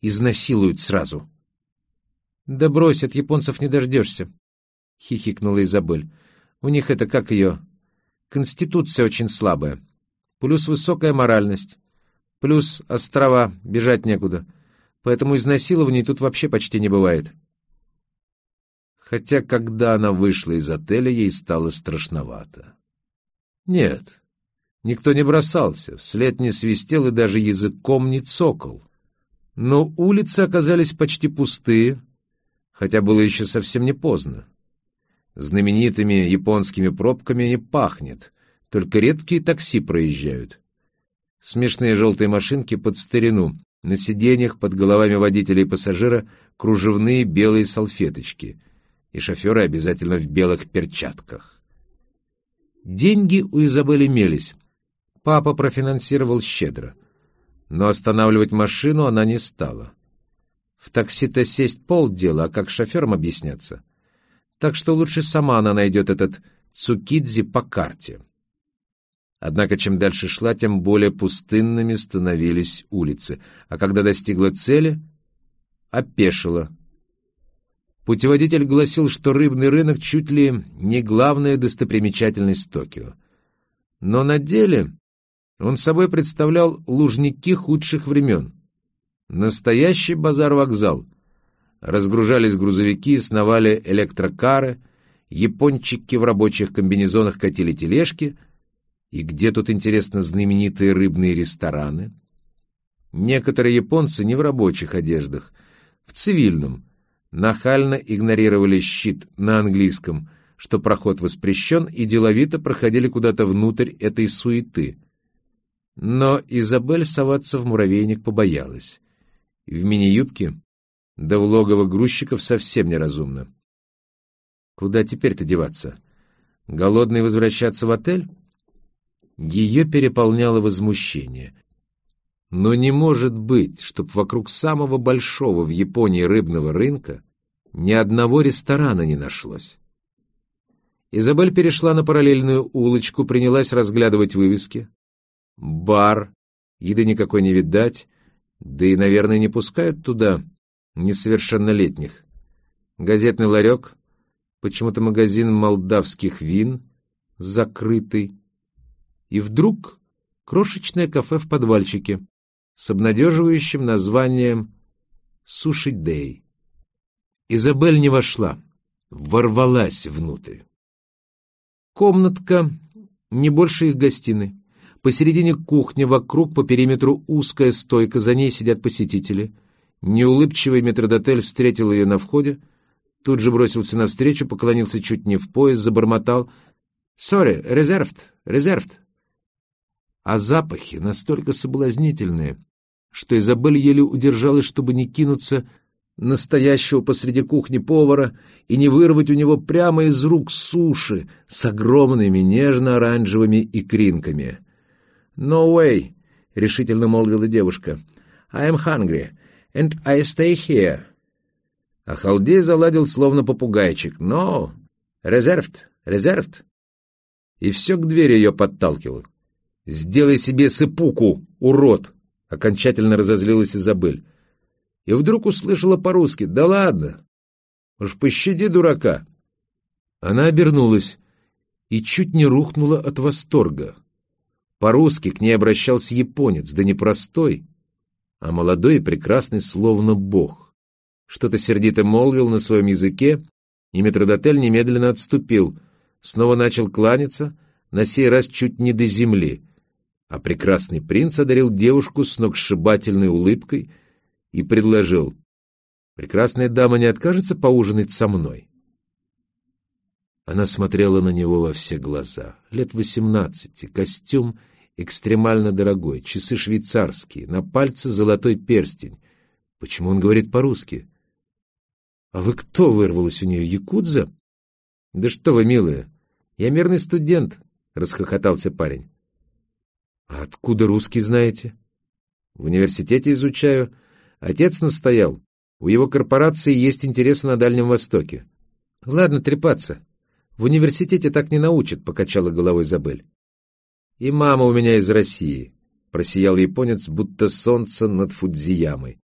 изнасилуют сразу. «Да брось, от японцев не дождешься», — хихикнула Изабель. «У них это как ее? Конституция очень слабая. Плюс высокая моральность. Плюс острова, бежать некуда. Поэтому изнасилований тут вообще почти не бывает». Хотя, когда она вышла из отеля, ей стало страшновато. Нет, никто не бросался, вслед не свистел и даже языком не цокол. Но улицы оказались почти пустые, хотя было еще совсем не поздно. Знаменитыми японскими пробками не пахнет, только редкие такси проезжают. Смешные желтые машинки под старину, на сиденьях под головами водителя и пассажира кружевные белые салфеточки, и шоферы обязательно в белых перчатках. Деньги у Изабелли имелись. Папа профинансировал щедро. Но останавливать машину она не стала. В такси-то сесть полдела, а как шоферам объясняться? Так что лучше сама она найдет этот Цукидзи по карте. Однако чем дальше шла, тем более пустынными становились улицы, а когда достигла цели, опешила. Путеводитель гласил, что рыбный рынок чуть ли не главная достопримечательность Токио. Но на деле он собой представлял лужники худших времен — Настоящий базар-вокзал. Разгружались грузовики, сновали электрокары, япончики в рабочих комбинезонах катили тележки. И где тут, интересно, знаменитые рыбные рестораны? Некоторые японцы не в рабочих одеждах, в цивильном, нахально игнорировали щит на английском, что проход воспрещен, и деловито проходили куда-то внутрь этой суеты. Но Изабель соваться в муравейник побоялась в мини-юбке, да в логово грузчиков совсем неразумно. Куда теперь-то деваться? Голодный возвращаться в отель? Ее переполняло возмущение. Но не может быть, чтоб вокруг самого большого в Японии рыбного рынка ни одного ресторана не нашлось. Изабель перешла на параллельную улочку, принялась разглядывать вывески. Бар, еды никакой не видать, да и, наверное, не пускают туда несовершеннолетних. Газетный ларек, почему-то магазин молдавских вин, закрытый. И вдруг крошечное кафе в подвальчике с обнадеживающим названием «Суши Дэй». Изабель не вошла, ворвалась внутрь. Комнатка не больше их гостиной. Посередине кухни, вокруг по периметру узкая стойка, за ней сидят посетители. Неулыбчивый метродотель встретил ее на входе, тут же бросился навстречу, поклонился чуть не в пояс, забормотал «Сори, резервт, резервт». А запахи настолько соблазнительные, что Изабель еле удержалась, чтобы не кинуться настоящего посреди кухни повара и не вырвать у него прямо из рук суши с огромными нежно-оранжевыми икринками — «No way», — решительно молвила девушка. «I am hungry, and I stay here». А халдей заладил словно попугайчик. «No, reserved, reserved». И все к двери ее подталкивал. «Сделай себе сыпуку, урод!» — окончательно разозлилась Изабель. И вдруг услышала по-русски. «Да ладно! Уж пощади дурака!» Она обернулась и чуть не рухнула от восторга. По-русски к ней обращался японец, да не простой, а молодой и прекрасный, словно бог. Что-то сердито молвил на своем языке, и метродотель немедленно отступил, снова начал кланяться, на сей раз чуть не до земли, а прекрасный принц одарил девушку с сногсшибательной улыбкой и предложил «Прекрасная дама не откажется поужинать со мной?» Она смотрела на него во все глаза. Лет восемнадцати, костюм экстремально дорогой, часы швейцарские, на пальце золотой перстень. Почему он говорит по-русски? — А вы кто вырвалась у нее, якудза? — Да что вы, милая, я мирный студент, — расхохотался парень. — А откуда русский знаете? — В университете изучаю. Отец настоял. У его корпорации есть интересы на Дальнем Востоке. — Ладно трепаться. В университете так не научат, — покачала головой Забель. «И мама у меня из России», — просиял японец, будто солнце над Фудзиямой.